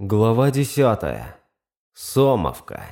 Глава десятая. Сомовка.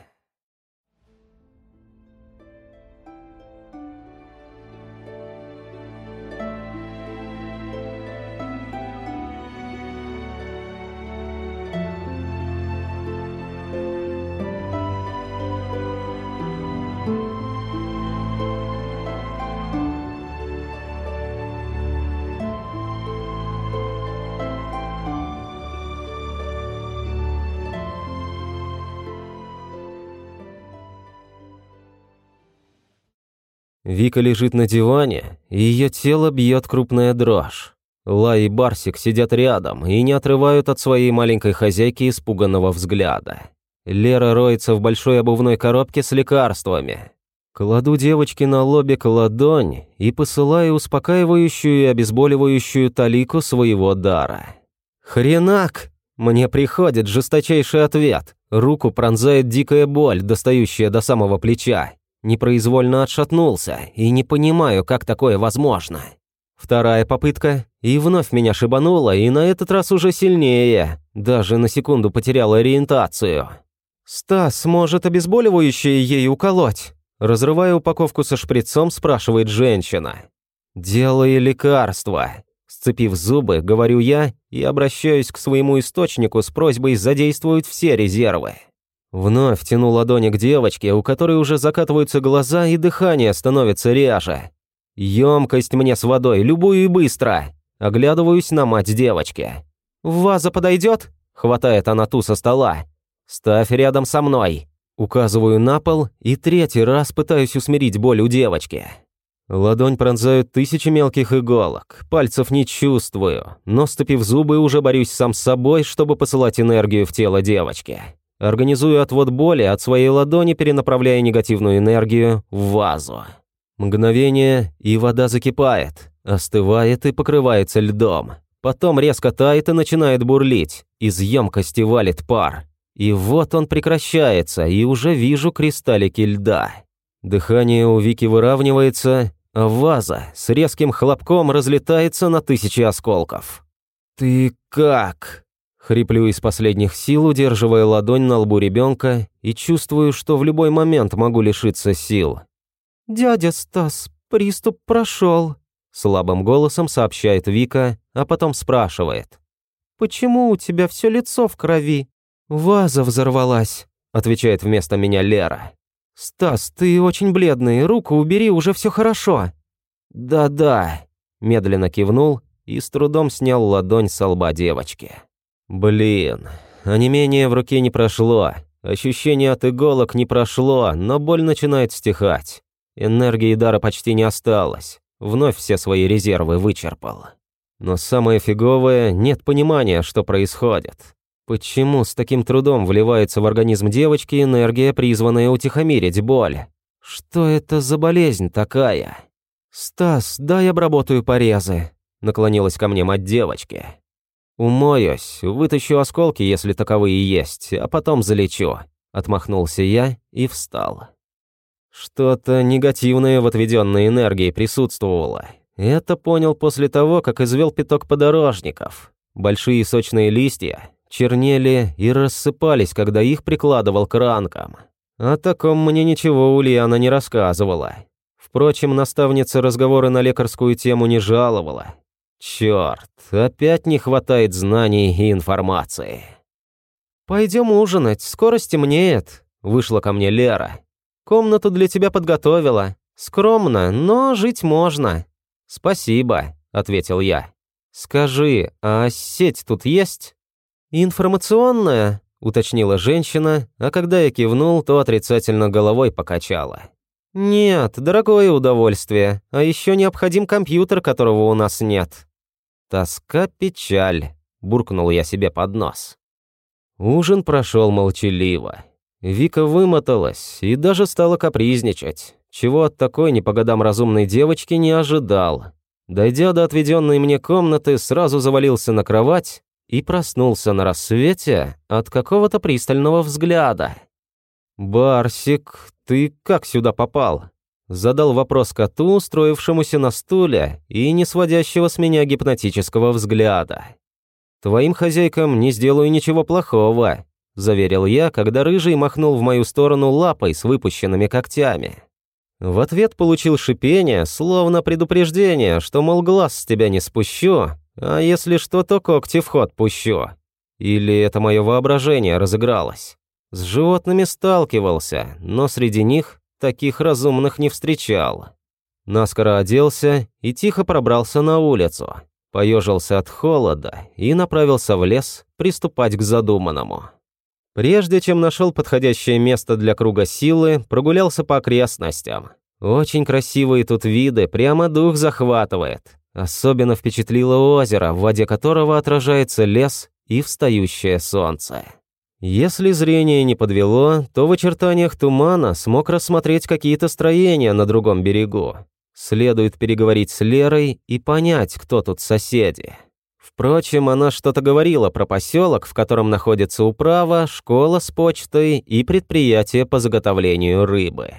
Вика лежит на диване, и ее тело бьет крупная дрожь. Лай и Барсик сидят рядом и не отрывают от своей маленькой хозяйки испуганного взгляда. Лера роется в большой обувной коробке с лекарствами. Кладу девочке на лобик ладонь и посылаю успокаивающую и обезболивающую талику своего дара. «Хренак!» Мне приходит жесточайший ответ. Руку пронзает дикая боль, достающая до самого плеча. Непроизвольно отшатнулся и не понимаю, как такое возможно. Вторая попытка, и вновь меня шибануло, и на этот раз уже сильнее. Даже на секунду потерял ориентацию. «Стас, может, обезболивающее ей уколоть?» Разрывая упаковку со шприцом, спрашивает женщина. «Делай лекарство». Сцепив зубы, говорю я и обращаюсь к своему источнику с просьбой задействовать все резервы. Вновь тяну ладони к девочке, у которой уже закатываются глаза и дыхание становится реже. Емкость мне с водой, любую и быстро. Оглядываюсь на мать девочки. «Ваза подойдет?» – хватает она ту со стола. «Ставь рядом со мной». Указываю на пол и третий раз пытаюсь усмирить боль у девочки. Ладонь пронзают тысячи мелких иголок, пальцев не чувствую, но, ступив зубы, уже борюсь сам с собой, чтобы посылать энергию в тело девочки. Организую отвод боли от своей ладони, перенаправляя негативную энергию в вазу. Мгновение, и вода закипает, остывает и покрывается льдом. Потом резко тает и начинает бурлить. Из емкости валит пар. И вот он прекращается, и уже вижу кристаллики льда. Дыхание у Вики выравнивается, а ваза с резким хлопком разлетается на тысячи осколков. «Ты как?» Хриплю из последних сил, удерживая ладонь на лбу ребенка и чувствую, что в любой момент могу лишиться сил. «Дядя Стас, приступ прошел», — слабым голосом сообщает Вика, а потом спрашивает. «Почему у тебя все лицо в крови?» «Ваза взорвалась», — отвечает вместо меня Лера. «Стас, ты очень бледный, руку убери, уже все хорошо». «Да-да», — медленно кивнул и с трудом снял ладонь с лба девочки. Блин, онемение в руке не прошло, ощущение от иголок не прошло, но боль начинает стихать. Энергии дара почти не осталось, вновь все свои резервы вычерпал. Но самое фиговое, нет понимания, что происходит. Почему с таким трудом вливается в организм девочки энергия, призванная утихомирить боль? Что это за болезнь такая? «Стас, дай обработаю порезы», — наклонилась ко мне мать девочки. «Умоюсь, вытащу осколки, если таковые есть, а потом залечу», — отмахнулся я и встал. Что-то негативное в отведенной энергии присутствовало. Это понял после того, как извел пяток подорожников. Большие сочные листья чернели и рассыпались, когда их прикладывал к ранкам. О таком мне ничего Ульяна не рассказывала. Впрочем, наставница разговоры на лекарскую тему не жаловала. Черт, опять не хватает знаний и информации. «Пойдем ужинать, скоро стемнеет», — вышла ко мне Лера. «Комнату для тебя подготовила. Скромно, но жить можно». «Спасибо», — ответил я. «Скажи, а сеть тут есть?» «Информационная», — уточнила женщина, а когда я кивнул, то отрицательно головой покачала. «Нет, дорогое удовольствие, а еще необходим компьютер, которого у нас нет». Тоска, печаль, буркнул я себе под нос. Ужин прошел молчаливо. Вика вымоталась и даже стала капризничать, чего от такой не по годам разумной девочки не ожидал. Дойдя до отведенной мне комнаты, сразу завалился на кровать и проснулся на рассвете от какого-то пристального взгляда. «Барсик, ты как сюда попал?» Задал вопрос коту, устроившемуся на стуле и не сводящего с меня гипнотического взгляда. Твоим хозяйкам не сделаю ничего плохого», – заверил я, когда рыжий махнул в мою сторону лапой с выпущенными когтями. В ответ получил шипение, словно предупреждение, что, мол, глаз с тебя не спущу, а если что, то когти в ход пущу. Или это мое воображение разыгралось? С животными сталкивался, но среди них таких разумных не встречал. Наскоро оделся и тихо пробрался на улицу, поежился от холода и направился в лес приступать к задуманному. Прежде чем нашел подходящее место для круга силы, прогулялся по окрестностям. Очень красивые тут виды, прямо дух захватывает. Особенно впечатлило озеро, в воде которого отражается лес и встающее солнце. Если зрение не подвело, то в очертаниях тумана смог рассмотреть какие-то строения на другом берегу. Следует переговорить с Лерой и понять, кто тут соседи. Впрочем, она что-то говорила про поселок, в котором находится управа, школа с почтой и предприятие по заготовлению рыбы.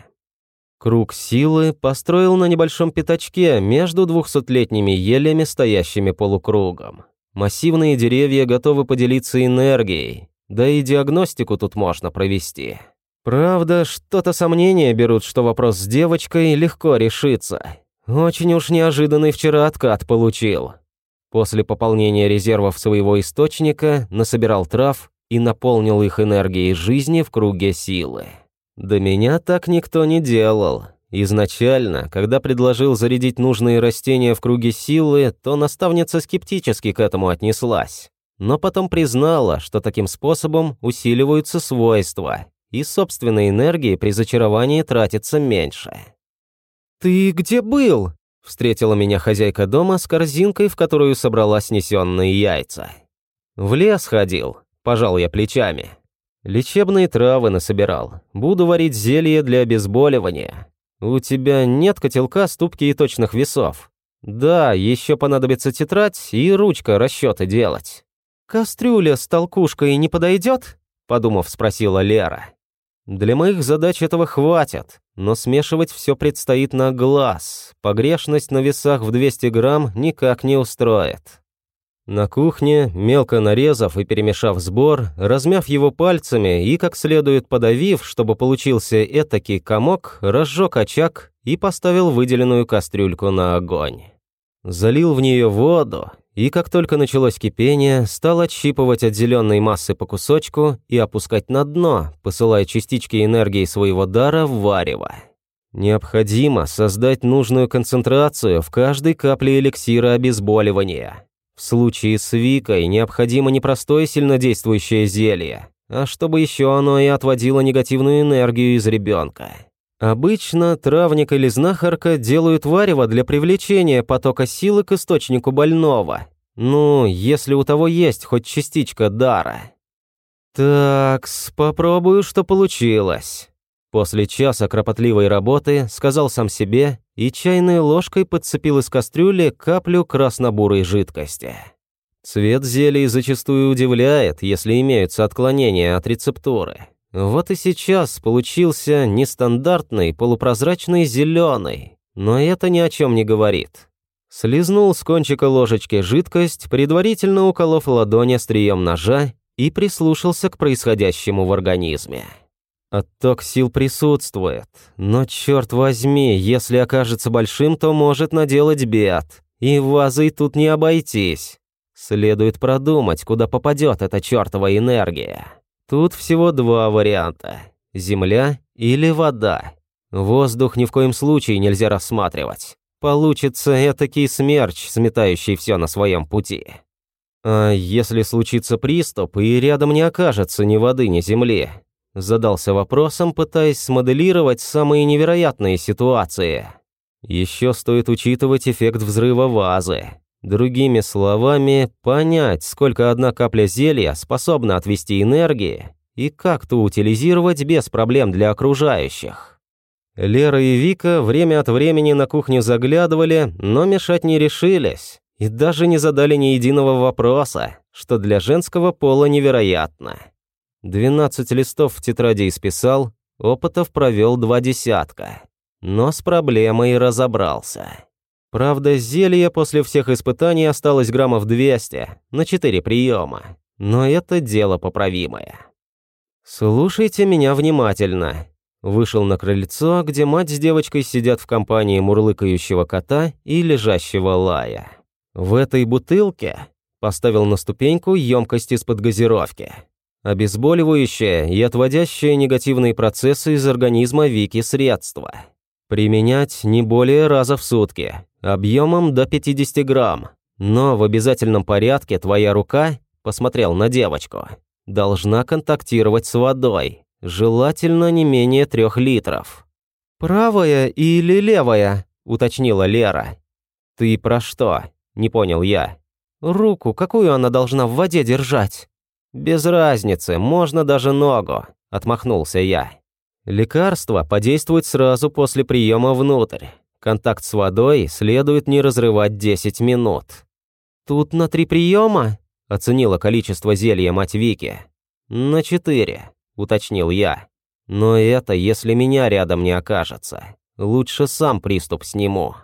Круг силы построил на небольшом пятачке между двухсотлетними елями, стоящими полукругом. Массивные деревья готовы поделиться энергией, да и диагностику тут можно провести. Правда, что-то сомнения берут, что вопрос с девочкой легко решится. Очень уж неожиданный вчера откат получил. После пополнения резервов своего источника насобирал трав и наполнил их энергией жизни в круге силы. До меня так никто не делал. Изначально, когда предложил зарядить нужные растения в круге силы, то наставница скептически к этому отнеслась но потом признала, что таким способом усиливаются свойства, и собственной энергии при зачаровании тратится меньше. «Ты где был?» – встретила меня хозяйка дома с корзинкой, в которую собрала снесенные яйца. «В лес ходил», – пожал я плечами. «Лечебные травы насобирал. Буду варить зелье для обезболивания. У тебя нет котелка, ступки и точных весов?» «Да, еще понадобится тетрадь и ручка расчеты делать». «Кастрюля с толкушкой не подойдет?» – подумав, спросила Лера. «Для моих задач этого хватит, но смешивать все предстоит на глаз. Погрешность на весах в 200 грамм никак не устроит». На кухне, мелко нарезав и перемешав сбор, размяв его пальцами и как следует подавив, чтобы получился этакий комок, разжег очаг и поставил выделенную кастрюльку на огонь. Залил в нее воду и как только началось кипение, стал отщипывать от зеленой массы по кусочку и опускать на дно, посылая частички энергии своего дара в варево. Необходимо создать нужную концентрацию в каждой капле эликсира обезболивания. В случае с Викой необходимо не простое сильнодействующее зелье, а чтобы еще оно и отводило негативную энергию из ребенка. Обычно травник или знахарка делают варево для привлечения потока силы к источнику больного. Ну, если у того есть хоть частичка дара. Так, попробую, что получилось. После часа кропотливой работы сказал сам себе и чайной ложкой подцепил из кастрюли каплю красно-бурой жидкости. Цвет зелий зачастую удивляет, если имеются отклонения от рецептуры. Вот и сейчас получился нестандартный полупрозрачный зеленый, но это ни о чем не говорит. Слизнул с кончика ложечки жидкость, предварительно уколов ладонь острием ножа и прислушался к происходящему в организме. Отток сил присутствует, но черт возьми, если окажется большим, то может наделать бед, и вазой тут не обойтись. Следует продумать, куда попадет эта чертова энергия. Тут всего два варианта – земля или вода. Воздух ни в коем случае нельзя рассматривать. Получится этакий смерч, сметающий все на своем пути. А если случится приступ, и рядом не окажется ни воды, ни земли? Задался вопросом, пытаясь смоделировать самые невероятные ситуации. Еще стоит учитывать эффект взрыва вазы. Другими словами, понять, сколько одна капля зелья способна отвести энергии и как ту утилизировать без проблем для окружающих. Лера и Вика время от времени на кухню заглядывали, но мешать не решились и даже не задали ни единого вопроса, что для женского пола невероятно. 12 листов в тетради исписал, опытов провел два десятка, но с проблемой разобрался. Правда, зелье после всех испытаний осталось граммов 200 на 4 приема, но это дело поправимое. «Слушайте меня внимательно», Вышел на крыльцо, где мать с девочкой сидят в компании мурлыкающего кота и лежащего лая. В этой бутылке поставил на ступеньку емкость из-под газировки. Обезболивающее и отводящее негативные процессы из организма Вики средства. Применять не более раза в сутки, объемом до 50 грамм. Но в обязательном порядке твоя рука, посмотрел на девочку, должна контактировать с водой, желательно не менее трех литров. «Правая или левая?» – уточнила Лера. «Ты про что?» – не понял я. «Руку, какую она должна в воде держать?» «Без разницы, можно даже ногу», – отмахнулся я. Лекарство подействует сразу после приема внутрь. Контакт с водой следует не разрывать 10 минут. «Тут на три приема?» – оценила количество зелья мать Вики. «На четыре», – уточнил я. «Но это если меня рядом не окажется. Лучше сам приступ сниму».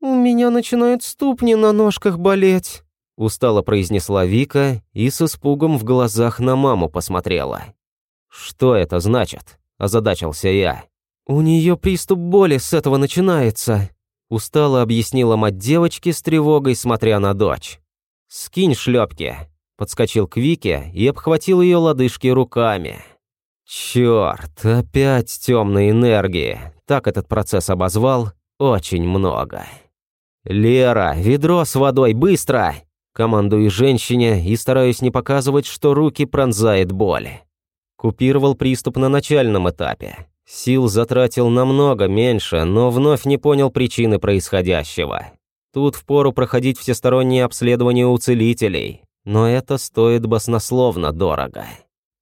«У меня начинают ступни на ножках болеть», – устало произнесла Вика и с испугом в глазах на маму посмотрела. «Что это значит?» – озадачился я. «У нее приступ боли с этого начинается», – устало объяснила мать девочки с тревогой, смотря на дочь. «Скинь шлепки», – подскочил к Вике и обхватил ее лодыжки руками. Черт, опять темной энергии. Так этот процесс обозвал. Очень много. «Лера, ведро с водой, быстро!» Командую женщине и стараюсь не показывать, что руки пронзает боль. Купировал приступ на начальном этапе. Сил затратил намного меньше, но вновь не понял причины происходящего. Тут впору проходить всестороннее обследование у целителей, но это стоит баснословно дорого.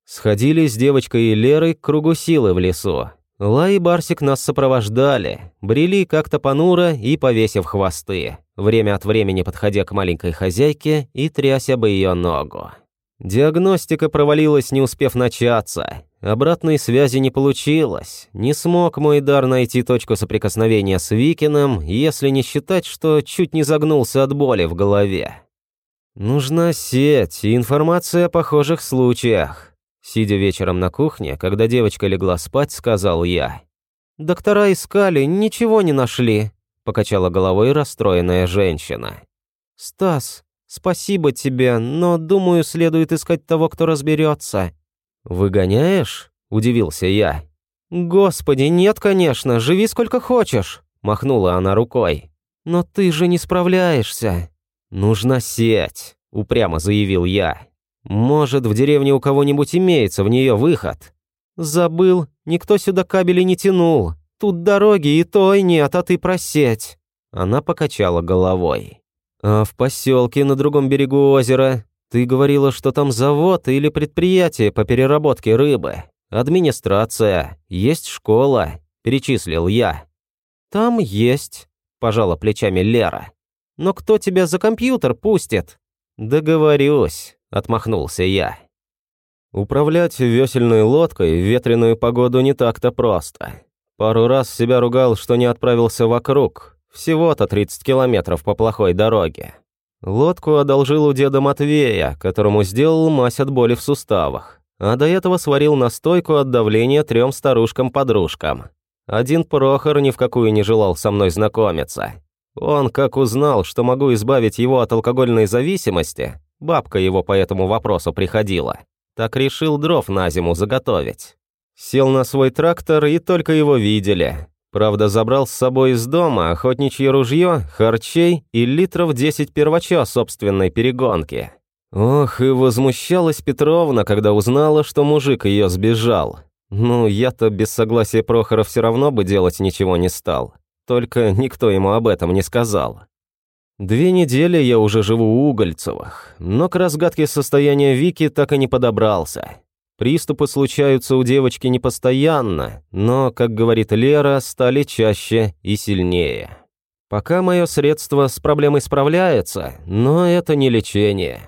Сходили с девочкой и Лерой к кругу силы в лесу. Ла и Барсик нас сопровождали, брели как-то понуро и повесив хвосты, время от времени подходя к маленькой хозяйке и тряся бы ее ногу. Диагностика провалилась, не успев начаться. Обратной связи не получилось. Не смог мой дар найти точку соприкосновения с Викиным, если не считать, что чуть не загнулся от боли в голове. Нужна сеть и информация о похожих случаях. Сидя вечером на кухне, когда девочка легла спать, сказал я. «Доктора искали, ничего не нашли», – покачала головой расстроенная женщина. «Стас, спасибо тебе, но, думаю, следует искать того, кто разберется». «Выгоняешь?» – удивился я. «Господи, нет, конечно, живи сколько хочешь», – махнула она рукой. «Но ты же не справляешься». «Нужна сеть», – упрямо заявил я. Может, в деревне у кого-нибудь имеется в нее выход? Забыл, никто сюда кабели не тянул. Тут дороги и той нет, а ты просеть. Она покачала головой. А в поселке на другом берегу озера ты говорила, что там завод или предприятие по переработке рыбы. Администрация, есть школа, перечислил я. Там есть, пожала плечами Лера. Но кто тебя за компьютер пустит? Договорюсь. – отмахнулся я. Управлять весельной лодкой в ветреную погоду не так-то просто. Пару раз себя ругал, что не отправился вокруг, всего-то 30 километров по плохой дороге. Лодку одолжил у деда Матвея, которому сделал мазь от боли в суставах, а до этого сварил настойку от давления трем старушкам-подружкам. Один Прохор ни в какую не желал со мной знакомиться. Он, как узнал, что могу избавить его от алкогольной зависимости, Бабка его по этому вопросу приходила. Так решил дров на зиму заготовить. Сел на свой трактор и только его видели. Правда, забрал с собой из дома охотничье ружье, харчей и литров 10 первача собственной перегонки. Ох, и возмущалась Петровна, когда узнала, что мужик ее сбежал. Ну, я-то без согласия Прохора все равно бы делать ничего не стал. Только никто ему об этом не сказал. Две недели я уже живу у Угольцевых, но к разгадке состояния Вики так и не подобрался. Приступы случаются у девочки не постоянно, но, как говорит Лера, стали чаще и сильнее. Пока мое средство с проблемой справляется, но это не лечение.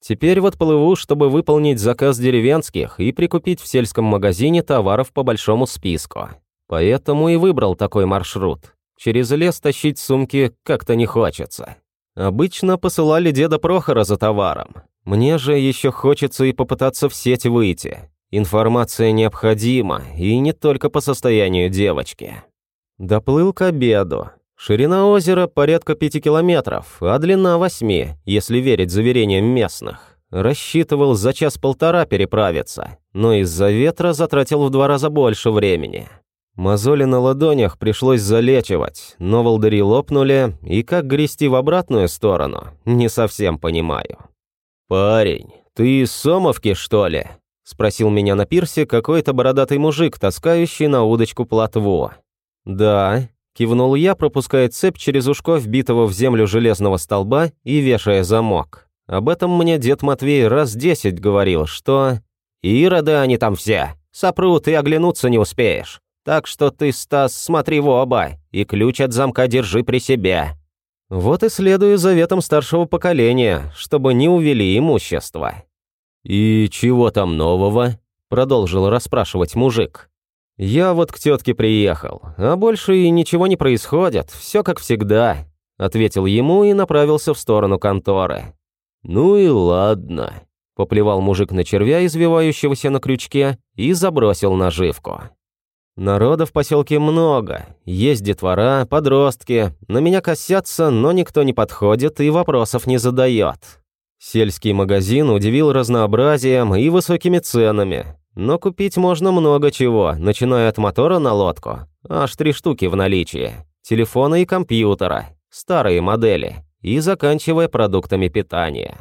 Теперь вот плыву, чтобы выполнить заказ деревенских и прикупить в сельском магазине товаров по большому списку. Поэтому и выбрал такой маршрут. Через лес тащить сумки как-то не хочется. Обычно посылали деда Прохора за товаром. Мне же еще хочется и попытаться в сеть выйти. Информация необходима, и не только по состоянию девочки. Доплыл к обеду. Ширина озера порядка пяти километров, а длина восьми, если верить заверениям местных. Рассчитывал за час-полтора переправиться, но из-за ветра затратил в два раза больше времени. Мозоли на ладонях пришлось залечивать, но волдыри лопнули, и как грести в обратную сторону, не совсем понимаю. «Парень, ты из Сомовки, что ли?» — спросил меня на пирсе какой-то бородатый мужик, таскающий на удочку плотву. «Да», — кивнул я, пропуская цепь через ушко вбитого в землю железного столба и вешая замок. Об этом мне дед Матвей раз десять говорил, что... «Ироды они там все, сопрут и оглянуться не успеешь. Так что ты, Стас, смотри в оба, и ключ от замка держи при себе». Вот и следую заветам старшего поколения, чтобы не увели имущество. «И чего там нового?» – продолжил расспрашивать мужик. «Я вот к тетке приехал, а больше и ничего не происходит, все как всегда», – ответил ему и направился в сторону конторы. «Ну и ладно», – поплевал мужик на червя, извивающегося на крючке, и забросил наживку. Народа в поселке много, есть детвора, подростки, на меня косятся, но никто не подходит и вопросов не задает. Сельский магазин удивил разнообразием и высокими ценами, но купить можно много чего, начиная от мотора на лодку, аж три штуки в наличии, телефона и компьютера, старые модели, и заканчивая продуктами питания.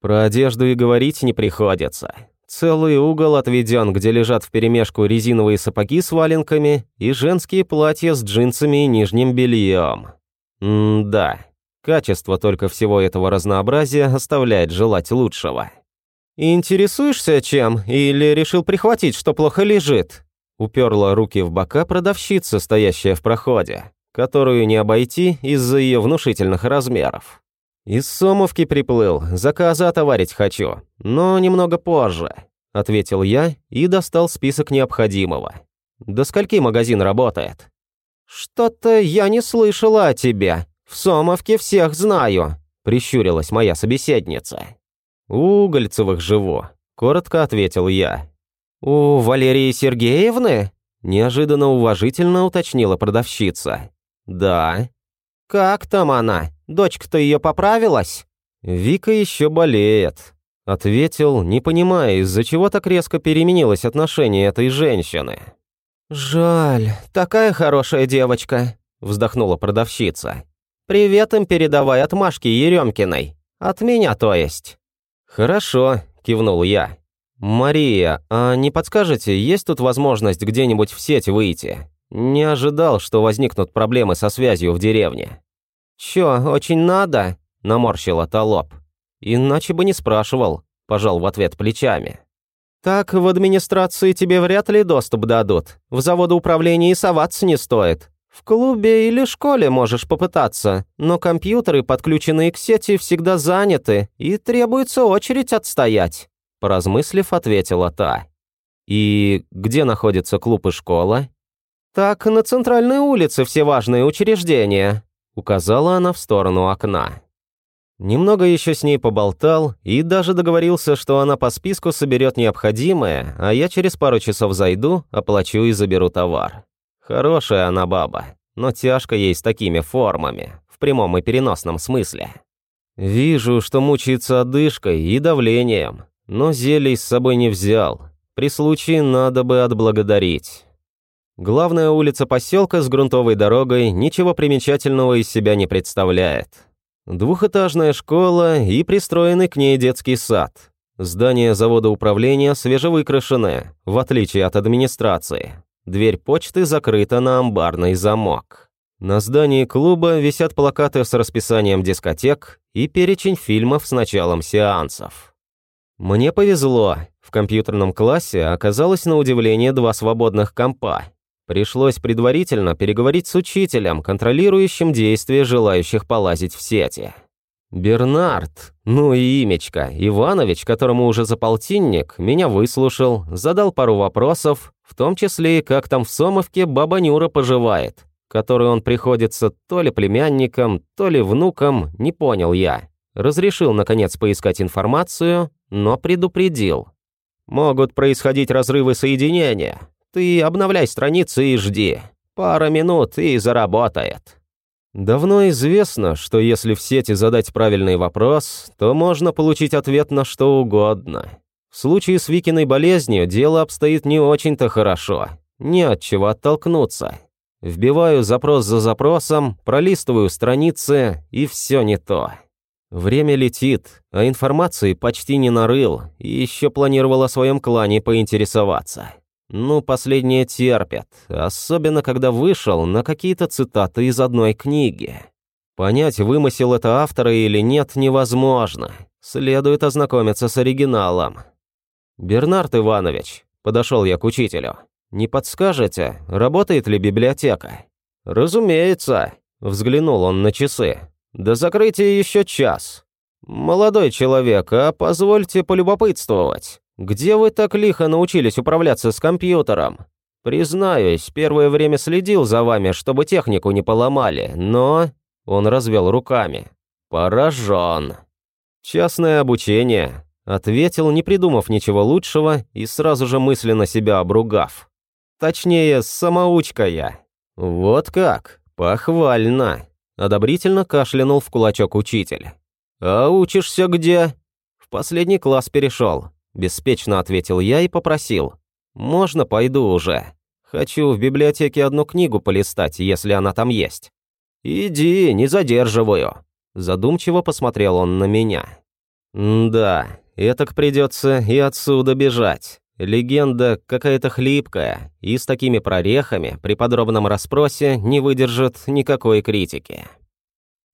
Про одежду и говорить не приходится. Целый угол отведен, где лежат вперемешку резиновые сапоги с валенками и женские платья с джинсами и нижним бельем. М-да, качество только всего этого разнообразия оставляет желать лучшего. «Интересуешься чем? Или решил прихватить, что плохо лежит?» Уперла руки в бока продавщица, стоящая в проходе, которую не обойти из-за ее внушительных размеров. «Из Сомовки приплыл, заказа отоварить хочу, но немного позже», — ответил я и достал список необходимого. «До скольки магазин работает?» «Что-то я не слышала о тебе. В Сомовке всех знаю», — прищурилась моя собеседница. «У Угольцевых живу», — коротко ответил я. «У Валерии Сергеевны?» — неожиданно уважительно уточнила продавщица. «Да». «Как там она?» Дочка-то ее поправилась?» «Вика еще болеет», — ответил, не понимая, из-за чего так резко переменилось отношение этой женщины. «Жаль, такая хорошая девочка», — вздохнула продавщица. «Привет им передавай от Машки Еремкиной. От меня, то есть». «Хорошо», — кивнул я. «Мария, а не подскажете, есть тут возможность где-нибудь в сеть выйти? Не ожидал, что возникнут проблемы со связью в деревне». «Чё, очень надо?» – наморщила Толоп. «Иначе бы не спрашивал», – пожал в ответ плечами. «Так в администрации тебе вряд ли доступ дадут. В заводоуправлении соваться не стоит. В клубе или школе можешь попытаться, но компьютеры, подключенные к сети, всегда заняты, и требуется очередь отстоять», – поразмыслив, ответила та. «И где находится клуб и школа?» «Так, на центральной улице все важные учреждения. Указала она в сторону окна. Немного еще с ней поболтал и даже договорился, что она по списку соберет необходимое, а я через пару часов зайду, оплачу и заберу товар. Хорошая она баба, но тяжко ей с такими формами, в прямом и переносном смысле. Вижу, что мучается одышкой и давлением, но зелий с собой не взял. При случае надо бы отблагодарить. Главная улица поселка с грунтовой дорогой ничего примечательного из себя не представляет. Двухэтажная школа и пристроенный к ней детский сад. Здание завода управления свежевыкрашенное, в отличие от администрации. Дверь почты закрыта на амбарный замок. На здании клуба висят плакаты с расписанием дискотек и перечень фильмов с началом сеансов. Мне повезло. В компьютерном классе оказалось на удивление два свободных компа, Пришлось предварительно переговорить с учителем, контролирующим действия желающих полазить в сети. Бернард, ну и имечко, Иванович, которому уже за полтинник, меня выслушал, задал пару вопросов, в том числе и как там в Сомовке баба Нюра поживает, которой он приходится то ли племянником, то ли внуком, не понял я. Разрешил, наконец, поискать информацию, но предупредил. Могут происходить разрывы соединения. Ты обновляй страницы и жди. Пара минут и заработает. Давно известно, что если в сети задать правильный вопрос, то можно получить ответ на что угодно. В случае с Викиной болезнью дело обстоит не очень-то хорошо. Не от чего оттолкнуться. Вбиваю запрос за запросом, пролистываю страницы, и все не то. Время летит, а информации почти не нарыл, и еще планировал о своем клане поинтересоваться. Ну, последнее терпят, особенно когда вышел на какие-то цитаты из одной книги. Понять, вымысел это автора или нет, невозможно. Следует ознакомиться с оригиналом. «Бернард Иванович», — подошел я к учителю, — «не подскажете, работает ли библиотека?» «Разумеется», — взглянул он на часы. «До закрытия еще час. Молодой человек, а позвольте полюбопытствовать. Где вы так лихо научились управляться с компьютером? Признаюсь, первое время следил за вами, чтобы технику не поломали, но...» Он развел руками. «Поражен. Частное обучение. Ответил, не придумав ничего лучшего и сразу же мысленно себя обругав. Точнее, самоучка я. Вот как, похвально. Одобрительно кашлянул в кулачок учитель. «А учишься где?» «В последний класс перешел», – беспечно ответил я и попросил. «Можно пойду уже? Хочу в библиотеке одну книгу полистать, если она там есть». «Иди, не задерживаю», – задумчиво посмотрел он на меня. «Да, Этак придется и отсюда бежать. Легенда какая-то хлипкая, и с такими прорехами при подробном расспросе не выдержит никакой критики.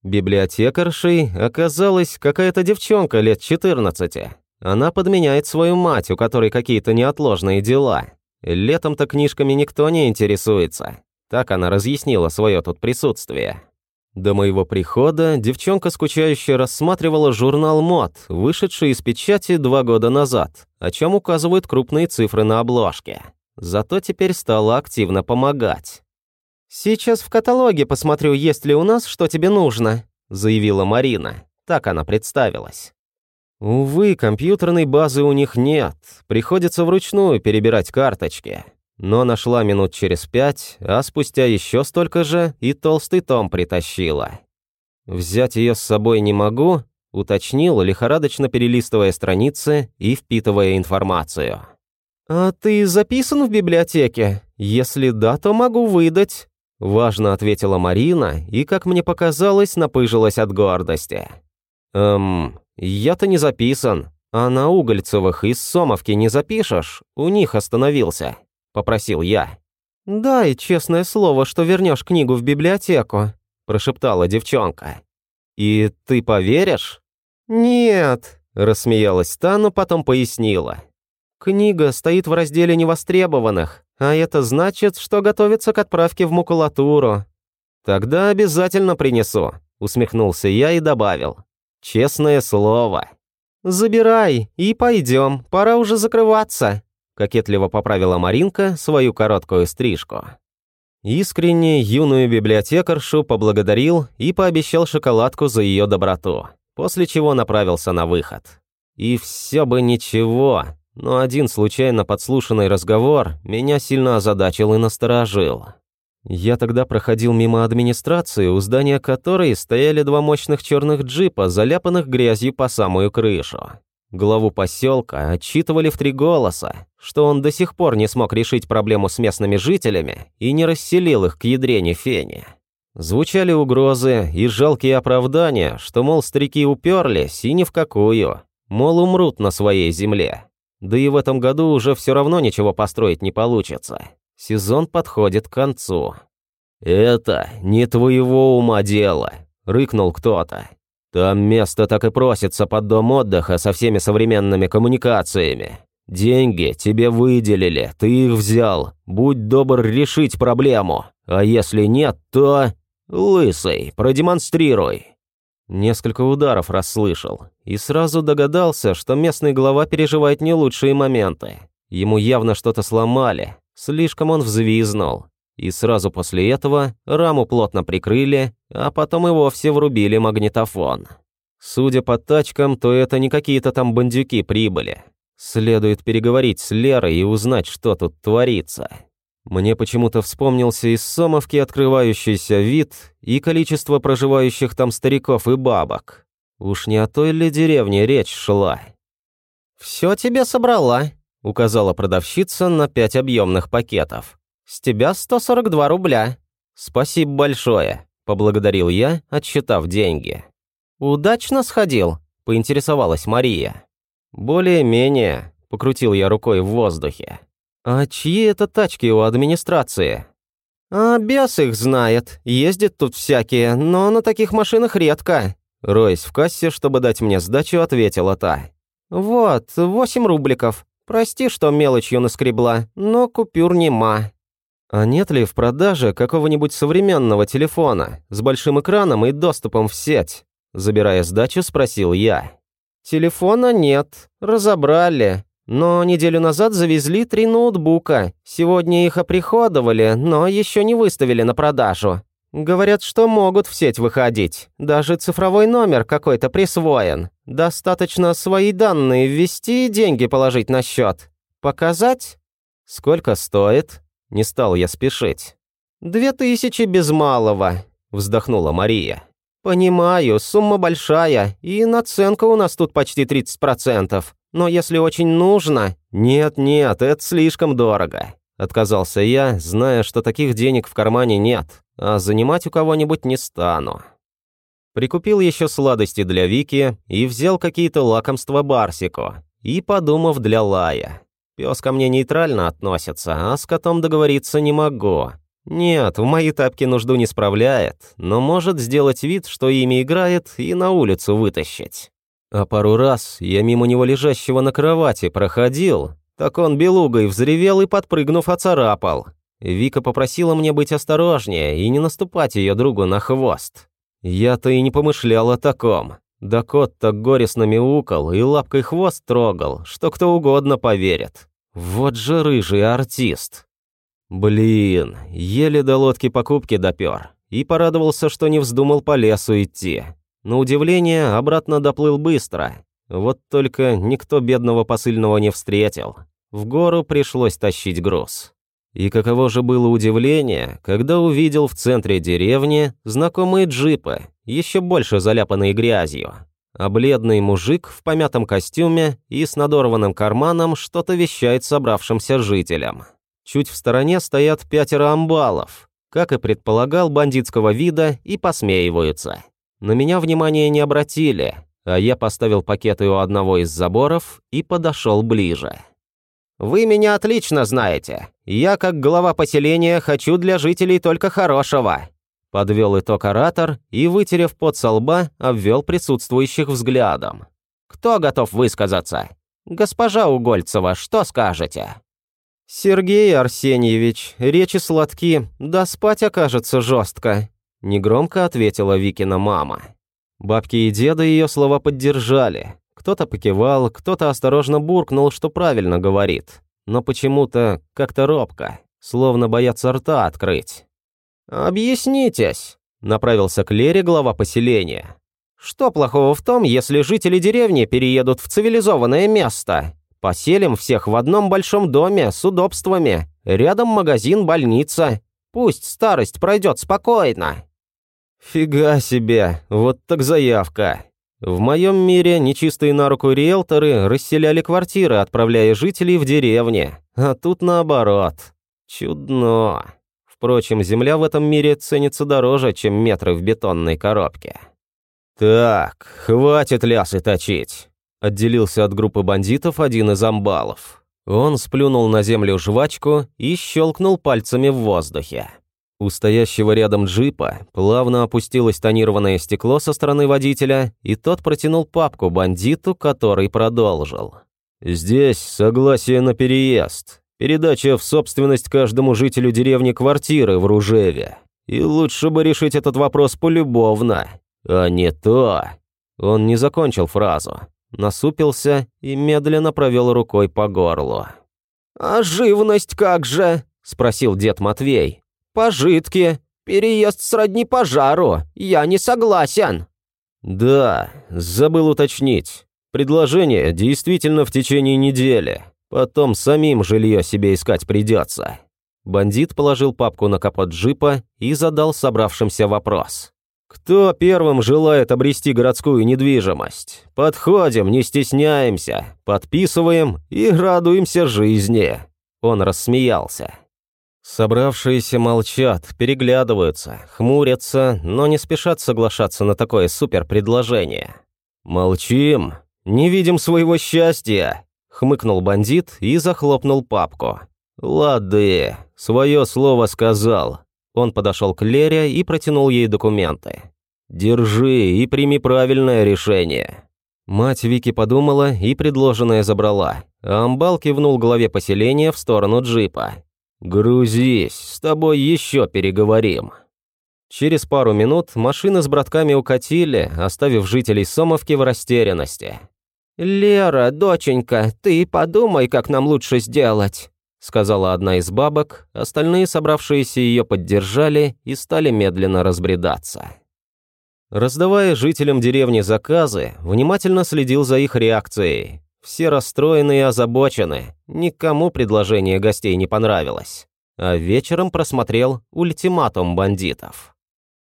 Библиотекаршей оказалась какая-то девчонка лет 14. Она подменяет свою мать, у которой какие-то неотложные дела. Летом-то книжками никто не интересуется. Так она разъяснила свое тут присутствие. До моего прихода девчонка скучающе рассматривала журнал мод, вышедший из печати два года назад, о чем указывают крупные цифры на обложке. Зато теперь стала активно помогать. «Сейчас в каталоге посмотрю, есть ли у нас, что тебе нужно», заявила Марина. Так она представилась. Увы, компьютерной базы у них нет, приходится вручную перебирать карточки но нашла минут через пять, а спустя еще столько же и толстый том притащила. Взять ее с собой не могу, уточнил, лихорадочно перелистывая страницы и впитывая информацию. «А ты записан в библиотеке? Если да, то могу выдать», – важно ответила Марина и, как мне показалось, напыжилась от гордости. «Эм, я-то не записан, а на Угольцевых из Сомовки не запишешь? У них остановился». – попросил я. «Дай честное слово, что вернешь книгу в библиотеку», – прошептала девчонка. «И ты поверишь?» «Нет», – рассмеялась та, но потом пояснила. «Книга стоит в разделе невостребованных, а это значит, что готовится к отправке в макулатуру». «Тогда обязательно принесу», – усмехнулся я и добавил. «Честное слово». «Забирай и пойдем, пора уже закрываться», кокетливо поправила Маринка свою короткую стрижку. Искренне юную библиотекаршу поблагодарил и пообещал шоколадку за ее доброту, после чего направился на выход. И все бы ничего, но один случайно подслушанный разговор меня сильно озадачил и насторожил. Я тогда проходил мимо администрации, у здания которой стояли два мощных черных джипа, заляпанных грязью по самую крышу. Главу поселка отчитывали в три голоса, что он до сих пор не смог решить проблему с местными жителями и не расселил их к ядрене фени. Звучали угрозы и жалкие оправдания, что, мол, старики уперлись и ни в какую, мол, умрут на своей земле. Да и в этом году уже все равно ничего построить не получится. Сезон подходит к концу. «Это не твоего ума дело», — рыкнул кто-то. Там место так и просится под дом отдыха со всеми современными коммуникациями. Деньги тебе выделили, ты их взял. Будь добр решить проблему. А если нет, то... Лысый, продемонстрируй». Несколько ударов расслышал и сразу догадался, что местный глава переживает не лучшие моменты. Ему явно что-то сломали, слишком он взвизнул. И сразу после этого раму плотно прикрыли, а потом и вовсе врубили магнитофон. Судя по тачкам, то это не какие-то там бандюки прибыли. Следует переговорить с Лерой и узнать, что тут творится. Мне почему-то вспомнился из Сомовки открывающийся вид и количество проживающих там стариков и бабок. Уж не о той ли деревне речь шла? «Все тебе собрала», — указала продавщица на пять объемных пакетов. «С тебя 142 рубля». «Спасибо большое», — поблагодарил я, отсчитав деньги. «Удачно сходил?» — поинтересовалась Мария. «Более-менее», — покрутил я рукой в воздухе. «А чьи это тачки у администрации?» «А бес их знает. Ездят тут всякие, но на таких машинах редко». Ройс в кассе, чтобы дать мне сдачу, ответила та. «Вот, восемь рубликов. Прости, что мелочью наскребла, но купюр нема». «А нет ли в продаже какого-нибудь современного телефона с большим экраном и доступом в сеть?» Забирая сдачу, спросил я. «Телефона нет. Разобрали. Но неделю назад завезли три ноутбука. Сегодня их оприходовали, но еще не выставили на продажу. Говорят, что могут в сеть выходить. Даже цифровой номер какой-то присвоен. Достаточно свои данные ввести и деньги положить на счет. Показать? Сколько стоит? Не стал я спешить. «Две тысячи без малого», — вздохнула Мария. «Понимаю, сумма большая, и наценка у нас тут почти 30%. Но если очень нужно...» «Нет-нет, это слишком дорого», — отказался я, зная, что таких денег в кармане нет, а занимать у кого-нибудь не стану. Прикупил еще сладости для Вики и взял какие-то лакомства Барсику. И, подумав, для Лая. Пес ко мне нейтрально относится, а с котом договориться не могу. Нет, в мои тапки нужду не справляет, но может сделать вид, что ими играет, и на улицу вытащить. А пару раз я мимо него лежащего на кровати проходил, так он белугой взревел и, подпрыгнув, оцарапал. Вика попросила мне быть осторожнее и не наступать ее другу на хвост. Я-то и не помышлял о таком. Да кот так горестно мяукал и лапкой хвост трогал, что кто угодно поверит. Вот же рыжий артист. Блин, еле до лодки покупки допер. И порадовался, что не вздумал по лесу идти. На удивление, обратно доплыл быстро. Вот только никто бедного посыльного не встретил. В гору пришлось тащить груз. И каково же было удивление, когда увидел в центре деревни знакомые джипы, еще больше заляпанные грязью. А бледный мужик в помятом костюме и с надорванным карманом что-то вещает собравшимся жителям. Чуть в стороне стоят пятеро амбалов, как и предполагал бандитского вида, и посмеиваются. На меня внимания не обратили, а я поставил пакеты у одного из заборов и подошел ближе. «Вы меня отлично знаете. Я, как глава поселения, хочу для жителей только хорошего», подвел итог оратор и, вытерев пот со лба, обвел присутствующих взглядом. «Кто готов высказаться? Госпожа Угольцева, что скажете?» «Сергей Арсеньевич, речи сладки, да спать окажется жестко», Негромко ответила Викина мама. Бабки и деда ее слова поддержали. Кто-то покивал, кто-то осторожно буркнул, что правильно говорит. Но почему-то как-то робко, словно боятся рта открыть. «Объяснитесь», — направился к Лере глава поселения. «Что плохого в том, если жители деревни переедут в цивилизованное место? Поселим всех в одном большом доме с удобствами. Рядом магазин, больница. Пусть старость пройдет спокойно». Фига себе, вот так заявка. В моем мире нечистые на руку риэлторы расселяли квартиры, отправляя жителей в деревни, а тут наоборот. Чудно. Впрочем, земля в этом мире ценится дороже, чем метры в бетонной коробке. «Так, хватит лясы точить», — отделился от группы бандитов один из амбалов. Он сплюнул на землю жвачку и щелкнул пальцами в воздухе. У стоящего рядом джипа плавно опустилось тонированное стекло со стороны водителя, и тот протянул папку бандиту, который продолжил. «Здесь согласие на переезд. Передача в собственность каждому жителю деревни квартиры в Ружеве. И лучше бы решить этот вопрос полюбовно, а не то». Он не закончил фразу, насупился и медленно провел рукой по горлу. «А живность как же?» – спросил дед Матвей. Пожитки. Переезд сродни пожару. Я не согласен». «Да, забыл уточнить. Предложение действительно в течение недели. Потом самим жилье себе искать придется». Бандит положил папку на капот джипа и задал собравшимся вопрос. «Кто первым желает обрести городскую недвижимость? Подходим, не стесняемся, подписываем и радуемся жизни». Он рассмеялся. Собравшиеся молчат, переглядываются, хмурятся, но не спешат соглашаться на такое суперпредложение. «Молчим, не видим своего счастья», — хмыкнул бандит и захлопнул папку. «Лады, свое слово сказал». Он подошел к Лере и протянул ей документы. «Держи и прими правильное решение». Мать Вики подумала и предложенное забрала, а Амбал кивнул главе поселения в сторону джипа. «Грузись, с тобой еще переговорим». Через пару минут машины с братками укатили, оставив жителей Сомовки в растерянности. «Лера, доченька, ты подумай, как нам лучше сделать», сказала одна из бабок, остальные собравшиеся ее поддержали и стали медленно разбредаться. Раздавая жителям деревни заказы, внимательно следил за их реакцией. Все расстроены и озабочены, никому предложение гостей не понравилось. А вечером просмотрел ультиматум бандитов.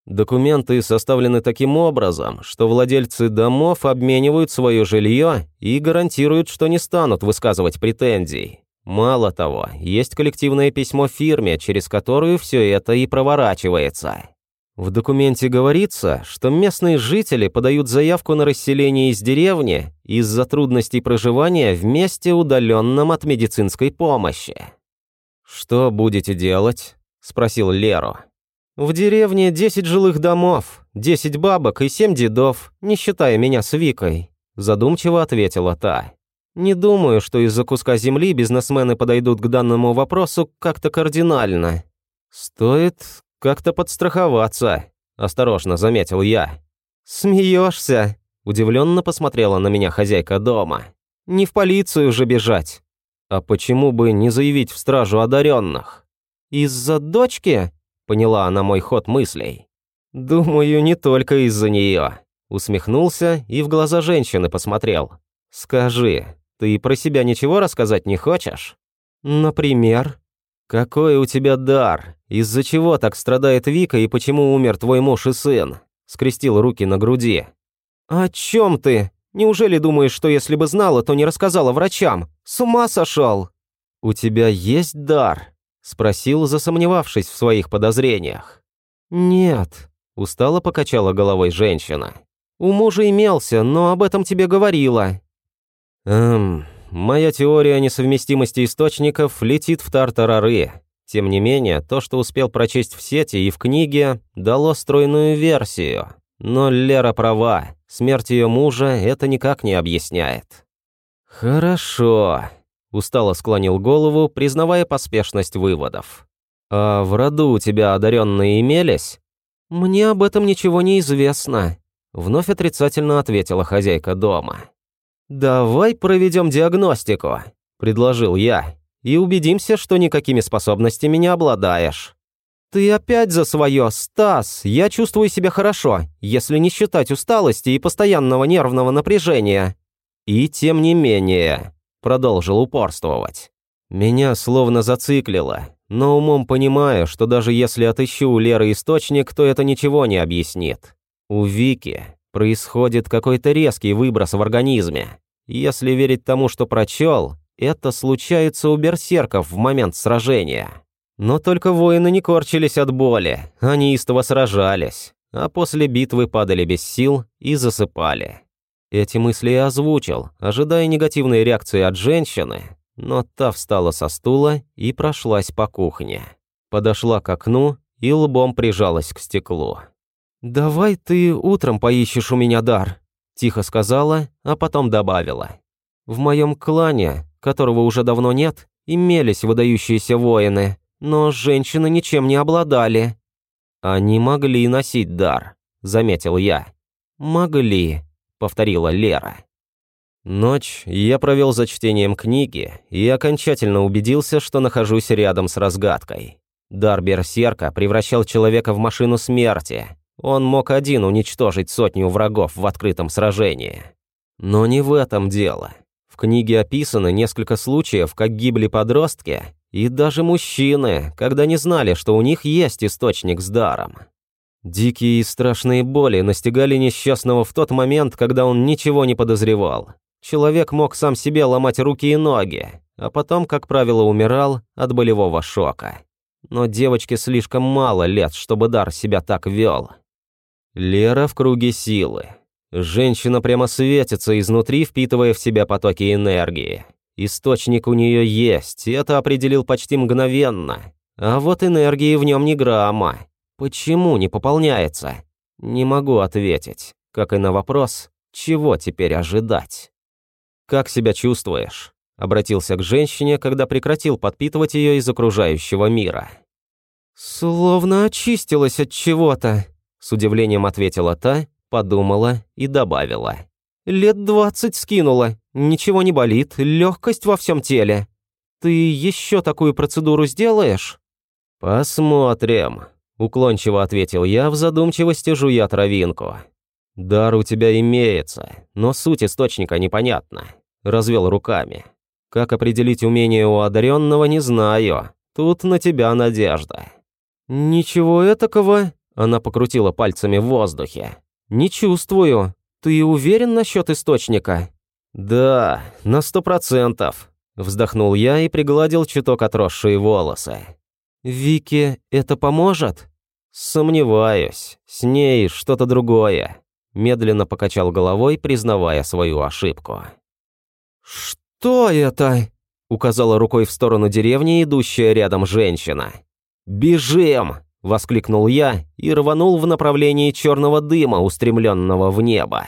Документы составлены таким образом, что владельцы домов обменивают свое жилье и гарантируют, что не станут высказывать претензий. Мало того, есть коллективное письмо фирме, через которую все это и проворачивается. В документе говорится, что местные жители подают заявку на расселение из деревни из-за трудностей проживания в месте, удаленном от медицинской помощи. «Что будете делать?» – спросил Леру. «В деревне 10 жилых домов, 10 бабок и 7 дедов, не считая меня с Викой», – задумчиво ответила та. «Не думаю, что из-за куска земли бизнесмены подойдут к данному вопросу как-то кардинально. Стоит как-то подстраховаться», – осторожно заметил я. «Смеешься?» – удивленно посмотрела на меня хозяйка дома. «Не в полицию же бежать». «А почему бы не заявить в стражу одаренных?» «Из-за дочки?» – поняла она мой ход мыслей. «Думаю, не только из-за нее», – усмехнулся и в глаза женщины посмотрел. «Скажи, ты про себя ничего рассказать не хочешь?» «Например?» «Какой у тебя дар? Из-за чего так страдает Вика и почему умер твой муж и сын?» Скрестил руки на груди. «О чем ты? Неужели думаешь, что если бы знала, то не рассказала врачам? С ума сошел?» «У тебя есть дар?» Спросил, засомневавшись в своих подозрениях. «Нет», – устало покачала головой женщина. «У мужа имелся, но об этом тебе говорила». «Эм, Моя теория несовместимости источников летит в тартарары. Тем не менее, то, что успел прочесть в сети и в книге, дало стройную версию. Но Лера права, смерть ее мужа это никак не объясняет. «Хорошо», – устало склонил голову, признавая поспешность выводов. «А в роду у тебя одаренные имелись?» «Мне об этом ничего не известно», – вновь отрицательно ответила хозяйка дома. «Давай проведем диагностику», – предложил я, «и убедимся, что никакими способностями не обладаешь». «Ты опять за свое, Стас! Я чувствую себя хорошо, если не считать усталости и постоянного нервного напряжения». «И тем не менее», – продолжил упорствовать. «Меня словно зациклило, но умом понимаю, что даже если отыщу у Леры источник, то это ничего не объяснит. У Вики происходит какой-то резкий выброс в организме. Если верить тому, что прочел, это случается у берсерков в момент сражения. Но только воины не корчились от боли, они истово сражались, а после битвы падали без сил и засыпали. Эти мысли я озвучил, ожидая негативной реакции от женщины, но та встала со стула и прошлась по кухне. Подошла к окну и лбом прижалась к стеклу. «Давай ты утром поищешь у меня дар», – тихо сказала, а потом добавила. «В моем клане, которого уже давно нет, имелись выдающиеся воины, но женщины ничем не обладали». «Они могли носить дар», – заметил я. «Могли», – повторила Лера. Ночь я провел за чтением книги и окончательно убедился, что нахожусь рядом с разгадкой. Дар Берсерка превращал человека в машину смерти. Он мог один уничтожить сотню врагов в открытом сражении. Но не в этом дело. В книге описаны несколько случаев, как гибли подростки и даже мужчины, когда не знали, что у них есть источник с даром. Дикие и страшные боли настигали несчастного в тот момент, когда он ничего не подозревал. Человек мог сам себе ломать руки и ноги, а потом, как правило, умирал от болевого шока. Но девочке слишком мало лет, чтобы дар себя так вел. Лера в круге силы. Женщина прямо светится изнутри, впитывая в себя потоки энергии. Источник у нее есть, это определил почти мгновенно. А вот энергии в нем ни грамма. Почему не пополняется? Не могу ответить, как и на вопрос, чего теперь ожидать. «Как себя чувствуешь?» Обратился к женщине, когда прекратил подпитывать ее из окружающего мира. «Словно очистилась от чего-то», — с удивлением ответила та, подумала и добавила. «Лет двадцать скинула, ничего не болит, легкость во всем теле. Ты еще такую процедуру сделаешь?» «Посмотрим», Уклончиво ответил я в задумчивости, жуя травинку. «Дар у тебя имеется, но суть источника непонятна», – развел руками. «Как определить умение у одаренного, не знаю. Тут на тебя надежда». «Ничего этакого?» – она покрутила пальцами в воздухе. «Не чувствую. Ты уверен насчет источника?» «Да, на сто процентов», – вздохнул я и пригладил чуток отросшие волосы. «Вике это поможет?» «Сомневаюсь. С ней что-то другое», – медленно покачал головой, признавая свою ошибку. «Что это?» – указала рукой в сторону деревни идущая рядом женщина. «Бежим!» – воскликнул я и рванул в направлении черного дыма, устремленного в небо.